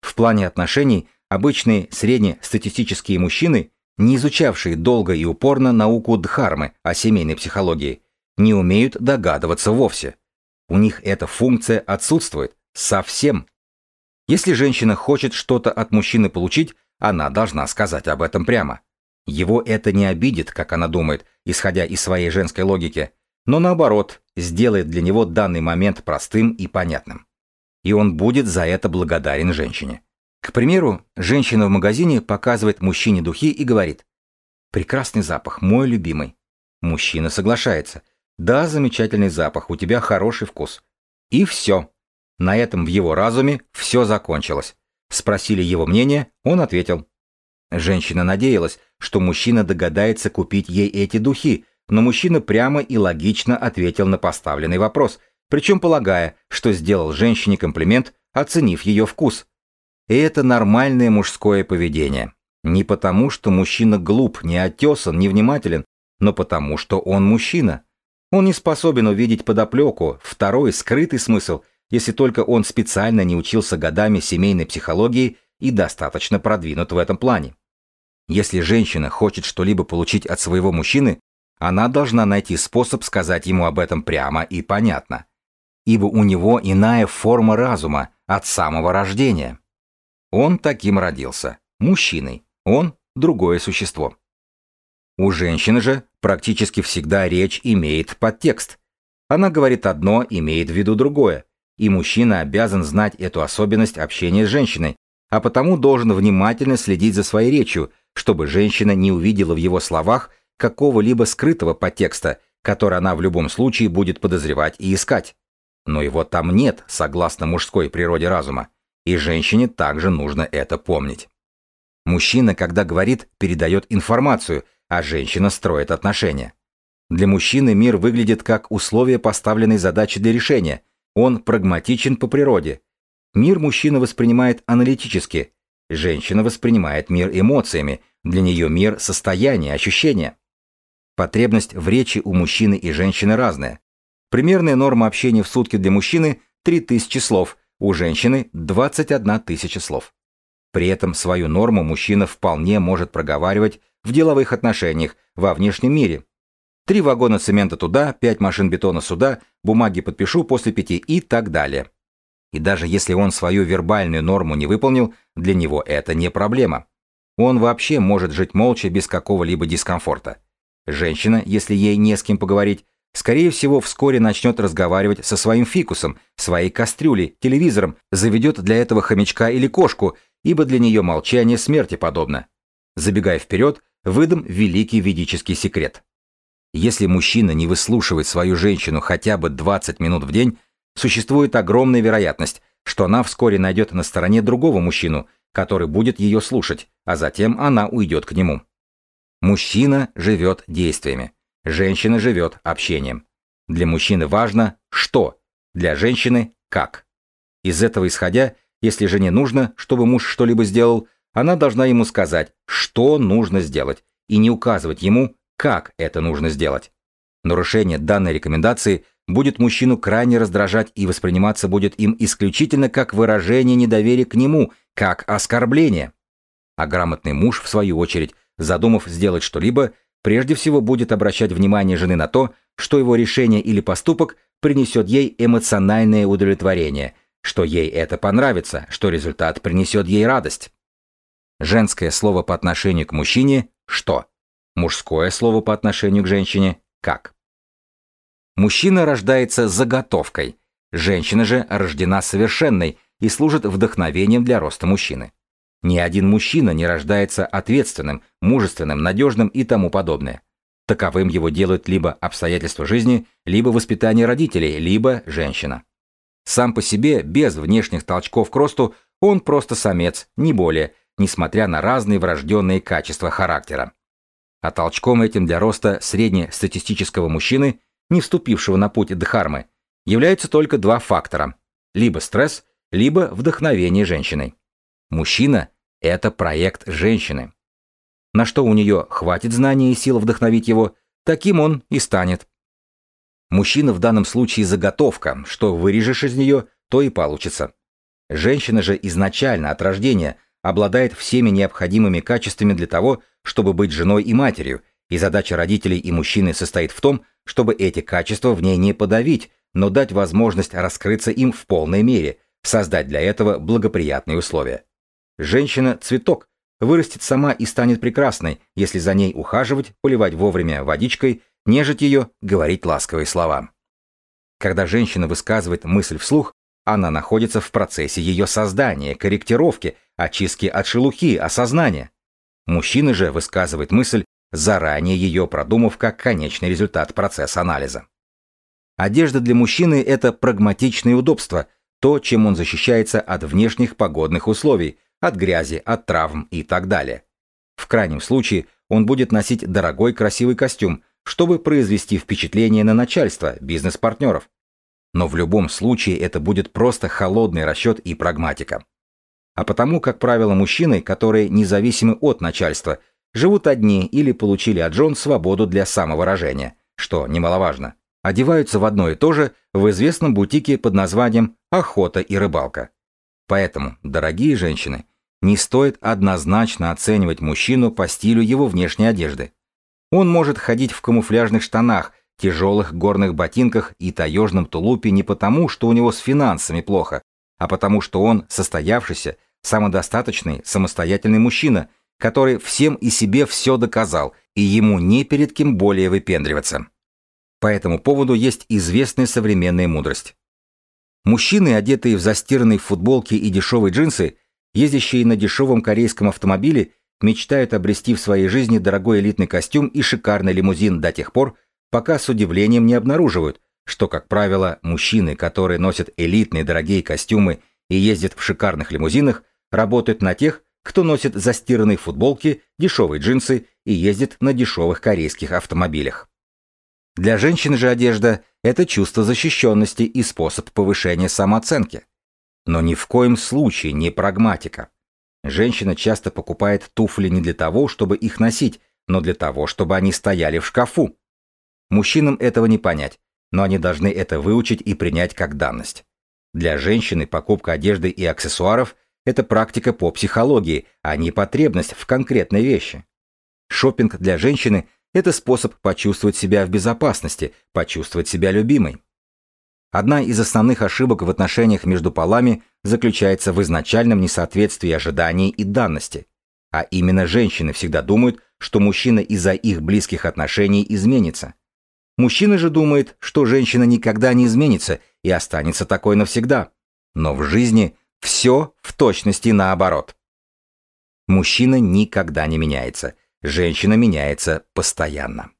В плане отношений обычные среднестатистические мужчины, не изучавшие долго и упорно науку Дхармы о семейной психологии, не умеют догадываться вовсе. У них эта функция отсутствует совсем. Если женщина хочет что-то от мужчины получить, она должна сказать об этом прямо. Его это не обидит, как она думает, исходя из своей женской логики, но наоборот, сделает для него данный момент простым и понятным. И он будет за это благодарен женщине. К примеру, женщина в магазине показывает мужчине духи и говорит «Прекрасный запах, мой любимый». Мужчина соглашается «Да, замечательный запах, у тебя хороший вкус». И все. На этом в его разуме все закончилось. Спросили его мнение, он ответил. Женщина надеялась, что мужчина догадается купить ей эти духи, но мужчина прямо и логично ответил на поставленный вопрос, причем полагая, что сделал женщине комплимент, оценив ее вкус. И это нормальное мужское поведение. Не потому, что мужчина глуп, не отесан, невнимателен, но потому, что он мужчина. Он не способен увидеть подоплеку, второй скрытый смысл – если только он специально не учился годами семейной психологии и достаточно продвинут в этом плане. Если женщина хочет что-либо получить от своего мужчины, она должна найти способ сказать ему об этом прямо и понятно. Ибо у него иная форма разума от самого рождения. Он таким родился, мужчиной, он другое существо. У женщины же практически всегда речь имеет подтекст. Она говорит одно, имеет в виду другое, и мужчина обязан знать эту особенность общения с женщиной, а потому должен внимательно следить за своей речью, чтобы женщина не увидела в его словах какого-либо скрытого подтекста, который она в любом случае будет подозревать и искать. Но его там нет, согласно мужской природе разума, и женщине также нужно это помнить. Мужчина, когда говорит, передает информацию, а женщина строит отношения. Для мужчины мир выглядит как условие поставленной задачи для решения – он прагматичен по природе. Мир мужчина воспринимает аналитически, женщина воспринимает мир эмоциями, для нее мир – состояние, ощущение. Потребность в речи у мужчины и женщины разная. Примерная норма общения в сутки для мужчины – 3000 слов, у женщины – 21 тысяча слов. При этом свою норму мужчина вполне может проговаривать в деловых отношениях, во внешнем мире, Три вагона цемента туда, пять машин бетона сюда, бумаги подпишу после пяти и так далее. И даже если он свою вербальную норму не выполнил, для него это не проблема. Он вообще может жить молча без какого-либо дискомфорта. Женщина, если ей не с кем поговорить, скорее всего, вскоре начнет разговаривать со своим фикусом, своей кастрюлей, телевизором, заведет для этого хомячка или кошку, ибо для нее молчание смерти подобно. Забегая вперед, выдам великий ведический секрет. Если мужчина не выслушивает свою женщину хотя бы 20 минут в день, существует огромная вероятность, что она вскоре найдет на стороне другого мужчину, который будет ее слушать, а затем она уйдет к нему. Мужчина живет действиями, женщина живет общением. Для мужчины важно «что», для женщины как. Из этого исходя, если жене нужно, чтобы муж что-либо сделал, она должна ему сказать, что нужно сделать, и не указывать ему, как это нужно сделать. Нарушение данной рекомендации будет мужчину крайне раздражать и восприниматься будет им исключительно как выражение недоверия к нему, как оскорбление. А грамотный муж, в свою очередь, задумав сделать что-либо, прежде всего будет обращать внимание жены на то, что его решение или поступок принесет ей эмоциональное удовлетворение, что ей это понравится, что результат принесет ей радость. Женское слово по отношению к мужчине – что? Мужское слово по отношению к женщине – как? Мужчина рождается заготовкой, женщина же рождена совершенной и служит вдохновением для роста мужчины. Ни один мужчина не рождается ответственным, мужественным, надежным и тому подобное. Таковым его делают либо обстоятельства жизни, либо воспитание родителей, либо женщина. Сам по себе, без внешних толчков к росту, он просто самец, не более, несмотря на разные врожденные качества характера. А толчком этим для роста среднестатистического мужчины, не вступившего на путь Дхармы, являются только два фактора – либо стресс, либо вдохновение женщиной. Мужчина – это проект женщины. На что у нее хватит знаний и сил вдохновить его, таким он и станет. Мужчина в данном случае заготовка, что вырежешь из нее, то и получится. Женщина же изначально, от рождения, обладает всеми необходимыми качествами для того, чтобы быть женой и матерью, и задача родителей и мужчины состоит в том, чтобы эти качества в ней не подавить, но дать возможность раскрыться им в полной мере, создать для этого благоприятные условия. Женщина – цветок, вырастет сама и станет прекрасной, если за ней ухаживать, поливать вовремя водичкой, нежить ее, говорить ласковые слова. Когда женщина высказывает мысль вслух, она находится в процессе ее создания, корректировки, очистки от шелухи, осознания. Мужчина же высказывает мысль, заранее ее продумав как конечный результат процесса анализа. Одежда для мужчины – это прагматичное удобство, то, чем он защищается от внешних погодных условий, от грязи, от травм и так далее. В крайнем случае он будет носить дорогой красивый костюм, чтобы произвести впечатление на начальство, бизнес-партнеров. Но в любом случае это будет просто холодный расчет и прагматика. А потому, как правило, мужчины, которые независимы от начальства, живут одни или получили от жен свободу для самовыражения, что немаловажно, одеваются в одно и то же в известном бутике под названием «Охота и рыбалка». Поэтому, дорогие женщины, не стоит однозначно оценивать мужчину по стилю его внешней одежды. Он может ходить в камуфляжных штанах, тяжелых горных ботинках и таежном тулупе не потому, что у него с финансами плохо, а потому что он состоявшийся, самодостаточный, самостоятельный мужчина, который всем и себе все доказал, и ему не перед кем более выпендриваться. По этому поводу есть известная современная мудрость. Мужчины, одетые в застиранные футболки и дешевые джинсы, ездящие на дешевом корейском автомобиле, мечтают обрести в своей жизни дорогой элитный костюм и шикарный лимузин до тех пор, пока с удивлением не обнаруживают, что, как правило, мужчины, которые носят элитные дорогие костюмы и ездят в шикарных лимузинах, работают на тех, кто носит застиранные футболки, дешевые джинсы и ездит на дешевых корейских автомобилях. Для женщины же одежда – это чувство защищенности и способ повышения самооценки. Но ни в коем случае не прагматика. Женщина часто покупает туфли не для того, чтобы их носить, но для того, чтобы они стояли в шкафу. Мужчинам этого не понять, но они должны это выучить и принять как данность. Для женщины покупка одежды и аксессуаров – это практика по психологии, а не потребность в конкретной вещи. Шопинг для женщины – это способ почувствовать себя в безопасности, почувствовать себя любимой. Одна из основных ошибок в отношениях между полами заключается в изначальном несоответствии ожиданий и данности. А именно женщины всегда думают, что мужчина из-за их близких отношений изменится. Мужчина же думает, что женщина никогда не изменится и останется такой навсегда. Но в жизни все в точности наоборот. Мужчина никогда не меняется, женщина меняется постоянно.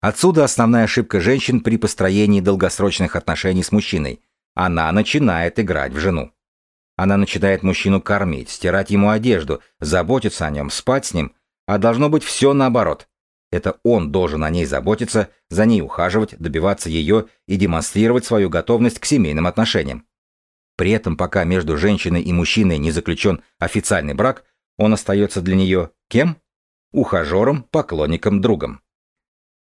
Отсюда основная ошибка женщин при построении долгосрочных отношений с мужчиной. Она начинает играть в жену. Она начинает мужчину кормить, стирать ему одежду, заботиться о нем, спать с ним, а должно быть все наоборот. Это он должен о ней заботиться, за ней ухаживать, добиваться ее и демонстрировать свою готовность к семейным отношениям. При этом, пока между женщиной и мужчиной не заключен официальный брак, он остается для нее кем? Ухажером, поклонником, другом.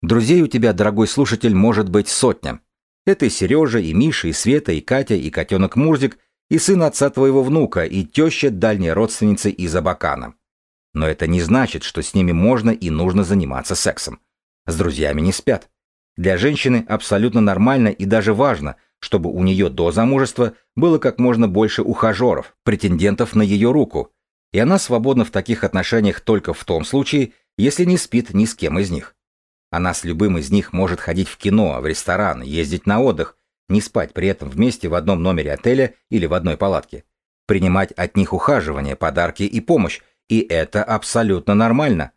Друзей у тебя, дорогой слушатель, может быть сотня. Это и Сережа, и Миша, и Света, и Катя, и котенок Мурзик, и сын отца твоего внука, и теща дальняя родственница из Абакана. Но это не значит, что с ними можно и нужно заниматься сексом. С друзьями не спят. Для женщины абсолютно нормально и даже важно, чтобы у нее до замужества было как можно больше ухажеров, претендентов на ее руку, и она свободна в таких отношениях только в том случае, если не спит ни с кем из них. Она с любым из них может ходить в кино, в ресторан, ездить на отдых, не спать при этом вместе в одном номере отеля или в одной палатке, принимать от них ухаживание, подарки и помощь, и это абсолютно нормально,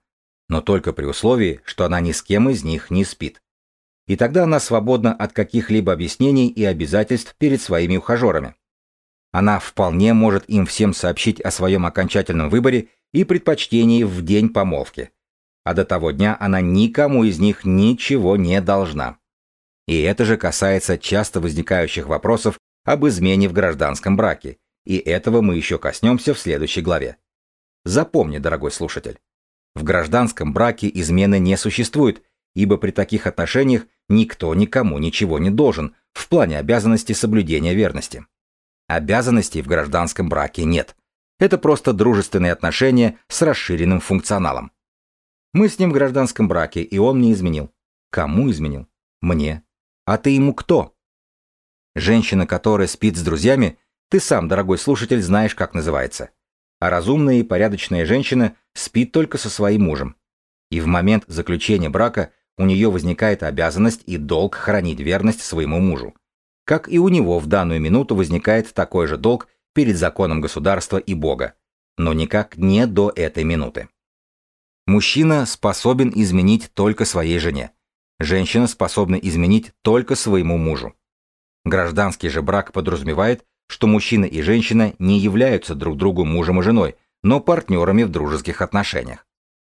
но только при условии, что она ни с кем из них не спит. И тогда она свободна от каких-либо объяснений и обязательств перед своими ухажерами. Она вполне может им всем сообщить о своем окончательном выборе и предпочтении в день помолвки. А до того дня она никому из них ничего не должна. И это же касается часто возникающих вопросов об измене в гражданском браке, и этого мы еще коснемся в следующей главе. Запомни, дорогой слушатель, в гражданском браке измены не существует, ибо при таких отношениях никто никому ничего не должен в плане обязанности соблюдения верности. Обязанностей в гражданском браке нет. Это просто дружественные отношения с расширенным функционалом. Мы с ним в гражданском браке, и он мне изменил. Кому изменил? Мне. А ты ему кто? Женщина, которая спит с друзьями, ты сам, дорогой слушатель, знаешь, как называется. А разумная и порядочная женщина спит только со своим мужем. И в момент заключения брака у нее возникает обязанность и долг хранить верность своему мужу. Как и у него в данную минуту возникает такой же долг перед законом государства и Бога, но никак не до этой минуты. Мужчина способен изменить только своей жене. Женщина способна изменить только своему мужу. Гражданский же брак подразумевает, что мужчина и женщина не являются друг другу мужем и женой, но партнерами в дружеских отношениях.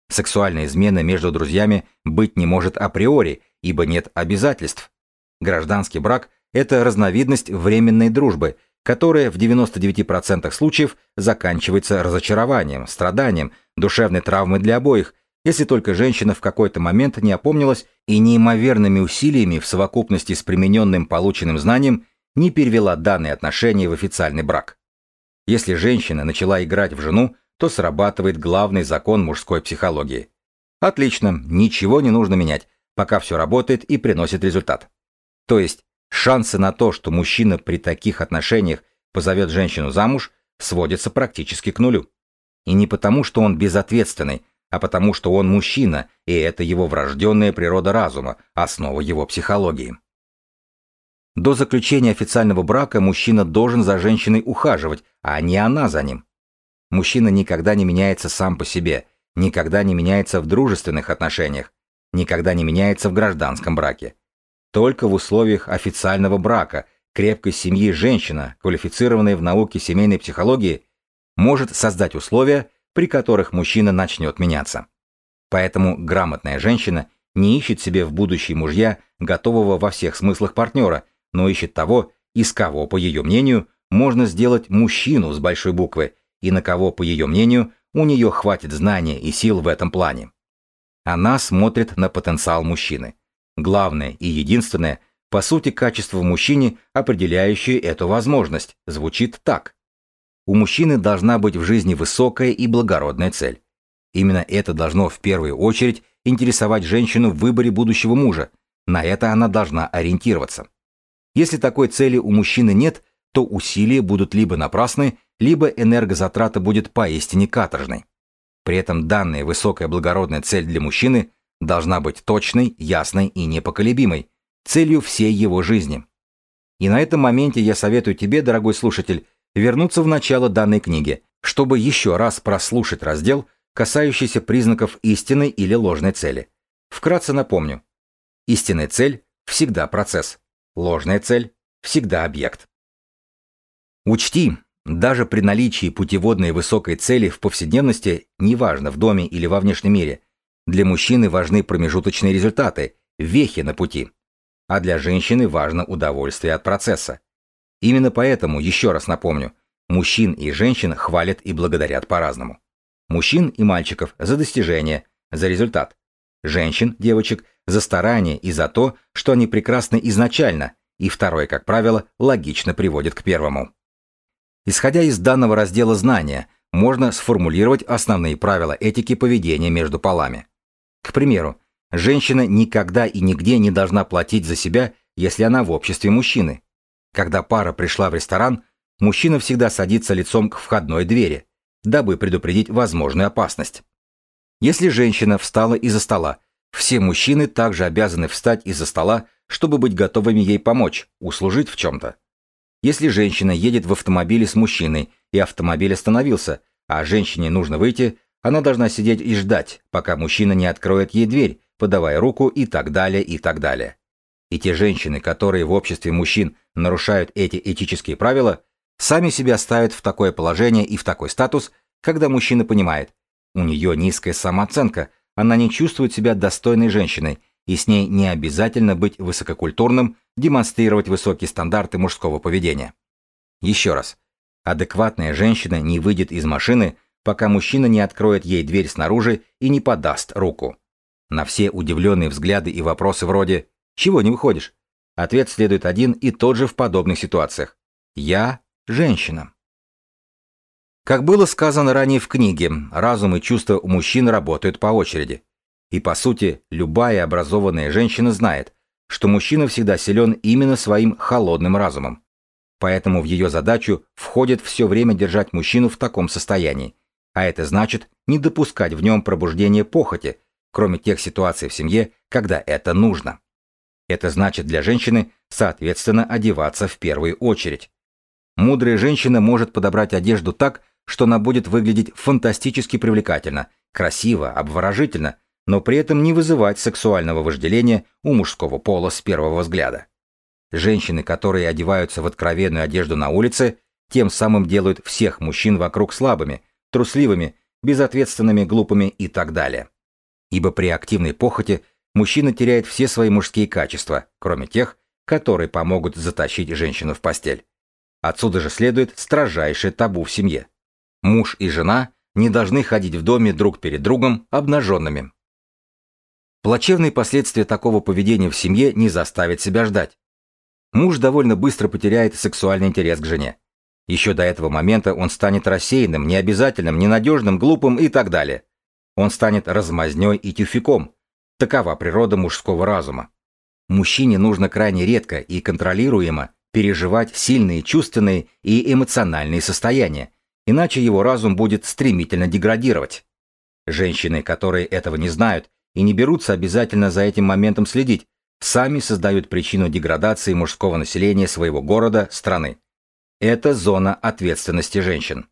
Сексуальная измена между друзьями быть не может априори, ибо нет обязательств. Гражданский брак – это разновидность временной дружбы, которая в 99% случаев заканчивается разочарованием, страданием, душевной травмой для обоих, если только женщина в какой-то момент не опомнилась и неимоверными усилиями в совокупности с примененным полученным знанием не перевела данные отношения в официальный брак. Если женщина начала играть в жену, то срабатывает главный закон мужской психологии. Отлично, ничего не нужно менять, пока все работает и приносит результат. То есть шансы на то, что мужчина при таких отношениях позовет женщину замуж, сводятся практически к нулю. И не потому, что он безответственный, а потому что он мужчина, и это его врожденная природа разума, основа его психологии. До заключения официального брака мужчина должен за женщиной ухаживать, а не она за ним. Мужчина никогда не меняется сам по себе, никогда не меняется в дружественных отношениях, никогда не меняется в гражданском браке. Только в условиях официального брака крепкой семьи женщина, квалифицированная в науке семейной психологии, может создать условия, при которых мужчина начнет меняться. Поэтому грамотная женщина не ищет себе в будущие мужья готового во всех смыслах партнера, но ищет того, из кого, по ее мнению, можно сделать мужчину с большой буквы, и на кого, по ее мнению, у нее хватит знания и сил в этом плане. Она смотрит на потенциал мужчины. Главное и единственное, по сути, качество в мужчине, определяющее эту возможность, звучит так. У мужчины должна быть в жизни высокая и благородная цель. Именно это должно в первую очередь интересовать женщину в выборе будущего мужа. На это она должна ориентироваться. Если такой цели у мужчины нет, то усилия будут либо напрасны, либо энергозатрата будет поистине каторжной. При этом данная высокая благородная цель для мужчины должна быть точной, ясной и непоколебимой, целью всей его жизни. И на этом моменте я советую тебе, дорогой слушатель, вернуться в начало данной книги, чтобы еще раз прослушать раздел, касающийся признаков истинной или ложной цели. Вкратце напомню. Истинная цель – всегда процесс. Ложная цель – всегда объект. Учти, даже при наличии путеводной высокой цели в повседневности, неважно в доме или во внешнем мире, Для мужчины важны промежуточные результаты, вехи на пути. А для женщины важно удовольствие от процесса. Именно поэтому, еще раз напомню, мужчин и женщин хвалят и благодарят по-разному. Мужчин и мальчиков за достижение, за результат. Женщин, девочек, за старание и за то, что они прекрасны изначально, и второе, как правило, логично приводит к первому. Исходя из данного раздела знания, можно сформулировать основные правила этики поведения между полами. К примеру, женщина никогда и нигде не должна платить за себя, если она в обществе мужчины. Когда пара пришла в ресторан, мужчина всегда садится лицом к входной двери, дабы предупредить возможную опасность. Если женщина встала из-за стола, все мужчины также обязаны встать из-за стола, чтобы быть готовыми ей помочь, услужить в чем-то. Если женщина едет в автомобиле с мужчиной, и автомобиль остановился, а женщине нужно выйти, она должна сидеть и ждать, пока мужчина не откроет ей дверь, подавая руку и так далее, и так далее. И те женщины, которые в обществе мужчин нарушают эти этические правила, сами себя ставят в такое положение и в такой статус, когда мужчина понимает, у нее низкая самооценка, она не чувствует себя достойной женщиной, и с ней не обязательно быть высококультурным, демонстрировать высокие стандарты мужского поведения. Еще раз. Адекватная женщина не выйдет из машины, пока мужчина не откроет ей дверь снаружи и не подаст руку. На все удивленные взгляды и вопросы вроде «Чего не выходишь?» Ответ следует один и тот же в подобных ситуациях. «Я женщина». Как было сказано ранее в книге, разум и чувства у мужчин работают по очереди. И по сути, любая образованная женщина знает, что мужчина всегда силен именно своим холодным разумом. Поэтому в ее задачу входит все время держать мужчину в таком состоянии, а это значит не допускать в нем пробуждения похоти, кроме тех ситуаций в семье, когда это нужно. Это значит для женщины, соответственно, одеваться в первую очередь. Мудрая женщина может подобрать одежду так, что она будет выглядеть фантастически привлекательно, красиво, обворожительно, но при этом не вызывать сексуального вожделения у мужского пола с первого взгляда. Женщины, которые одеваются в откровенную одежду на улице, тем самым делают всех мужчин вокруг слабыми, трусливыми, безответственными, глупыми и так далее. Ибо при активной похоти мужчина теряет все свои мужские качества, кроме тех, которые помогут затащить женщину в постель. Отсюда же следует строжайшее табу в семье. Муж и жена не должны ходить в доме друг перед другом обнаженными. Плачевные последствия такого поведения в семье не заставят себя ждать. Муж довольно быстро потеряет сексуальный интерес к жене. Еще до этого момента он станет рассеянным, необязательным, ненадежным, глупым и так далее. Он станет размазней и тюфяком. Такова природа мужского разума. Мужчине нужно крайне редко и контролируемо переживать сильные чувственные и эмоциональные состояния, иначе его разум будет стремительно деградировать. Женщины, которые этого не знают, и не берутся обязательно за этим моментом следить, сами создают причину деградации мужского населения своего города, страны. Это зона ответственности женщин.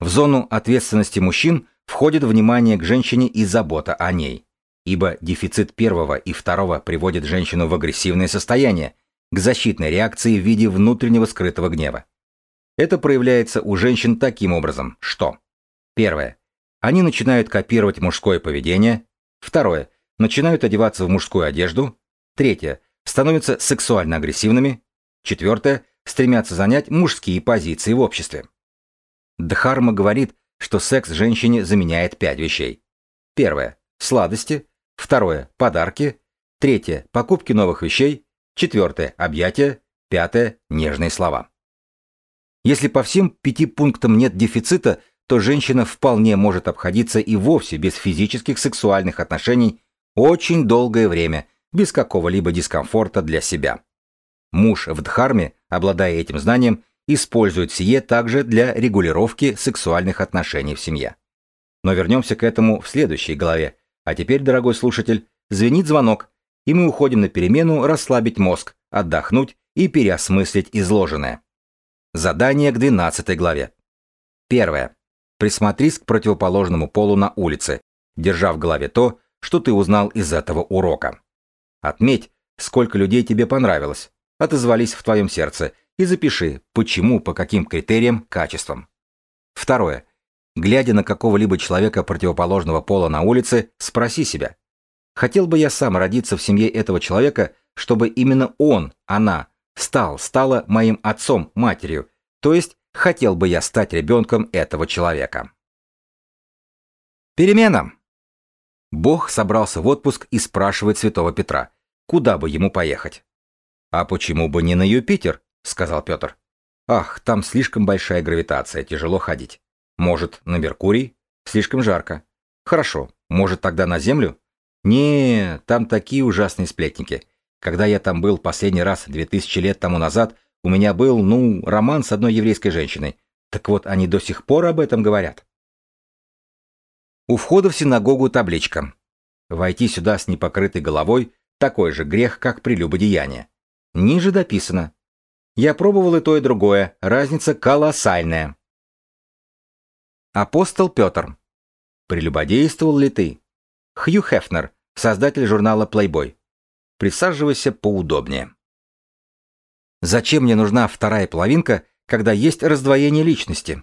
В зону ответственности мужчин входит внимание к женщине и забота о ней, ибо дефицит первого и второго приводит женщину в агрессивное состояние, к защитной реакции в виде внутреннего скрытого гнева. Это проявляется у женщин таким образом, что Первое. Они начинают копировать мужское поведение, Второе. Начинают одеваться в мужскую одежду. Третье. Становятся сексуально агрессивными. Четвертое. Стремятся занять мужские позиции в обществе. Дхарма говорит, что секс женщине заменяет пять вещей. Первое. Сладости. Второе. Подарки. Третье. Покупки новых вещей. Четвертое. Объятия. Пятое. Нежные слова. Если по всем пяти пунктам нет дефицита, то женщина вполне может обходиться и вовсе без физических сексуальных отношений очень долгое время, без какого-либо дискомфорта для себя. Муж в Дхарме, обладая этим знанием, использует сие также для регулировки сексуальных отношений в семье. Но вернемся к этому в следующей главе. А теперь, дорогой слушатель, звенит звонок, и мы уходим на перемену расслабить мозг, отдохнуть и переосмыслить изложенное. Задание к 12 главе. Первое. Присмотрись к противоположному полу на улице, держа в голове то, что ты узнал из этого урока. Отметь, сколько людей тебе понравилось, отозвались в твоем сердце, и запиши, почему, по каким критериям, качествам. Второе. Глядя на какого-либо человека противоположного пола на улице, спроси себя. Хотел бы я сам родиться в семье этого человека, чтобы именно он, она, стал, стала моим отцом, матерью, то есть хотел бы я стать ребенком этого человека. Перемена. Бог собрался в отпуск и спрашивает святого Петра, куда бы ему поехать. «А почему бы не на Юпитер?» — сказал Петр. «Ах, там слишком большая гравитация, тяжело ходить. Может, на Меркурий? Слишком жарко. Хорошо, может, тогда на Землю? Не, там такие ужасные сплетники. Когда я там был последний раз 2000 лет тому назад, у меня был, ну, роман с одной еврейской женщиной. Так вот, они до сих пор об этом говорят. У входа в синагогу табличка. Войти сюда с непокрытой головой – такой же грех, как прелюбодеяние. Ниже дописано. Я пробовал и то, и другое, разница колоссальная. Апостол Петр. Прелюбодействовал ли ты? Хью Хефнер, создатель журнала Playboy. Присаживайся поудобнее. Зачем мне нужна вторая половинка, когда есть раздвоение личности?